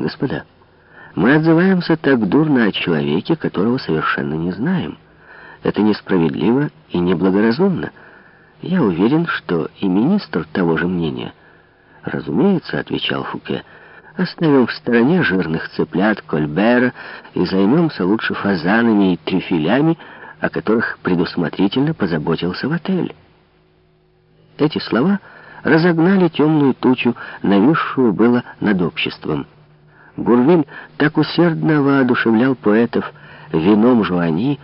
Господа, мы отзываемся так дурно о человеке, которого совершенно не знаем. Это несправедливо и неблагоразумно. Я уверен, что и министр того же мнения. Разумеется, отвечал Фуке, оставим в стороне жирных цыплят Кольбера и займемся лучше фазанами и трюфелями, о которых предусмотрительно позаботился в отель. Эти слова разогнали темную тучу, нависшую было над обществом. Гурвиль так усердно воодушевлял поэтов вином жуани,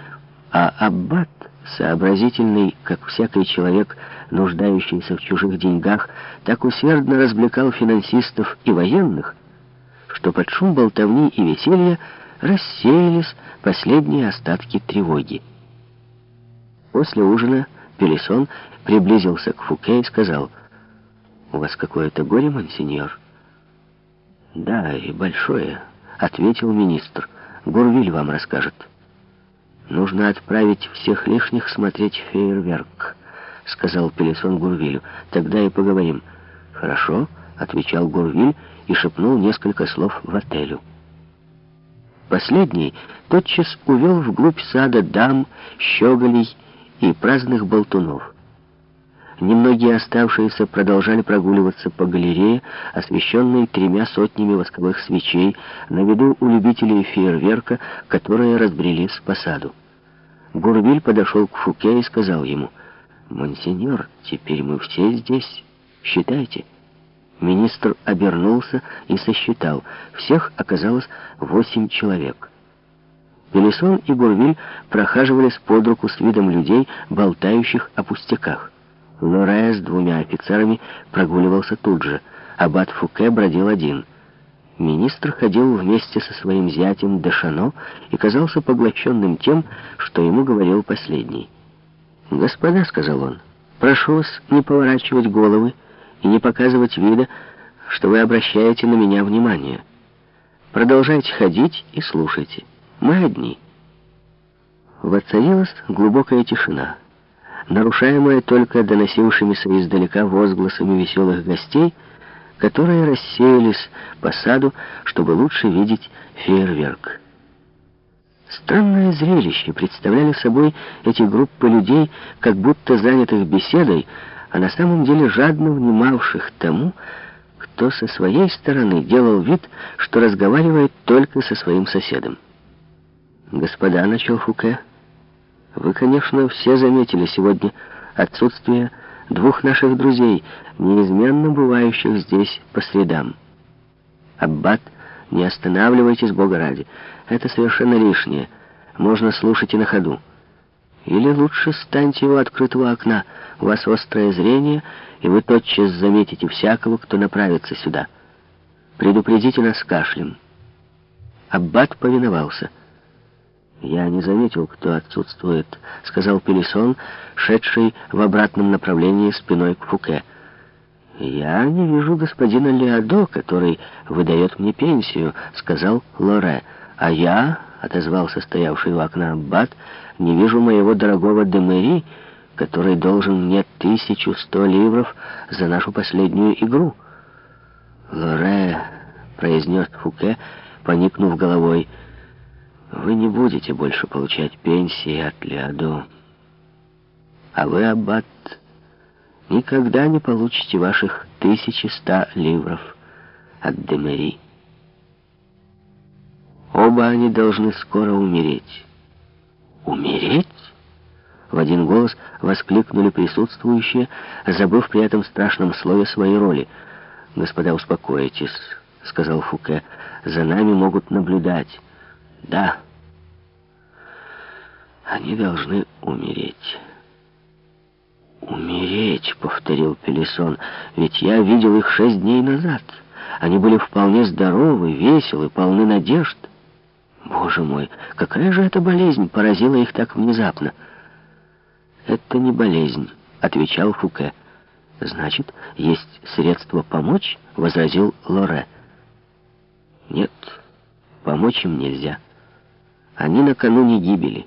а Аббат, сообразительный, как всякий человек, нуждающийся в чужих деньгах, так усердно развлекал финансистов и военных, что под шум болтовни и веселья рассеялись последние остатки тревоги. После ужина Пелесон приблизился к Фуке и сказал, «У вас какое-то горе, монсеньор?» «Да, и большое», — ответил министр. «Гурвиль вам расскажет». «Нужно отправить всех лишних смотреть фейерверк», — сказал Пелесон Гурвилю. «Тогда и поговорим». «Хорошо», — отвечал Гурвиль и шепнул несколько слов в отелю. Последний тотчас увел вглубь сада дам, щеголей и праздных болтунов. Немногие оставшиеся продолжали прогуливаться по галерее, освещенной тремя сотнями восковых свечей, на виду у любителей фейерверка, которые разбрелись по саду. Гурвиль подошел к Фуке и сказал ему, «Монсеньор, теперь мы все здесь. Считайте». Министр обернулся и сосчитал. Всех оказалось восемь человек. Пелесон и Гурвиль прохаживались под руку с видом людей, болтающих о пустяках. Лоре с двумя офицерами прогуливался тут же. Аббат Фуке бродил один. Министр ходил вместе со своим зятем Дешано и казался поглощенным тем, что ему говорил последний. «Господа», — сказал он, — «прошу вас не поворачивать головы и не показывать вида, что вы обращаете на меня внимание. Продолжайте ходить и слушайте. Мы одни». Воцарилась глубокая тишина нарушаемое только доносившимися издалека возгласами веселых гостей, которые рассеялись по саду, чтобы лучше видеть фейерверк. Странное зрелище представляли собой эти группы людей, как будто занятых беседой, а на самом деле жадно внимавших тому, кто со своей стороны делал вид, что разговаривает только со своим соседом. «Господа», — начал Фуке, — вы, конечно, все заметили сегодня отсутствие двух наших друзей, неизменно бывающих здесь по средам. Аббат, не останавливайтесь, Бога ради. Это совершенно лишнее. Можно слушать и на ходу. Или лучше станьте у открытого окна. У вас острое зрение, и вы тотчас заметите всякого, кто направится сюда. Предупредите нас кашлем. Аббат повиновался. «Я не заметил, кто отсутствует», — сказал Пелесон, шедший в обратном направлении спиной к Фуке. «Я не вижу господина Леодо, который выдает мне пенсию», — сказал Лоре. «А я», — отозвался стоявший у окна Аббат, — «не вижу моего дорогого Демери, который должен мне тысячу сто ливров за нашу последнюю игру». «Лоре», — произнес Фуке, поникнув головой, — вы не будете больше получать пенсии от Леодо. А вы, Аббат, никогда не получите ваших 1100 ливров от Демери. Оба они должны скоро умереть. Умереть? В один голос воскликнули присутствующие, забыв при этом страшном слове своей роли. «Господа, успокойтесь», — сказал Фуке, — «за нами могут наблюдать». Да, они должны умереть. «Умереть», — повторил Пелесон, — «ведь я видел их шесть дней назад. Они были вполне здоровы, веселы, полны надежд. Боже мой, какая же эта болезнь поразила их так внезапно?» «Это не болезнь», — отвечал Фуке. «Значит, есть средство помочь?» — возразил Лоре. «Нет, помочь им нельзя». Они накануне гибели.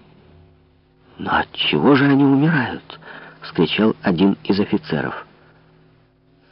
«Но от чего же они умирают?» — вскричал один из офицеров.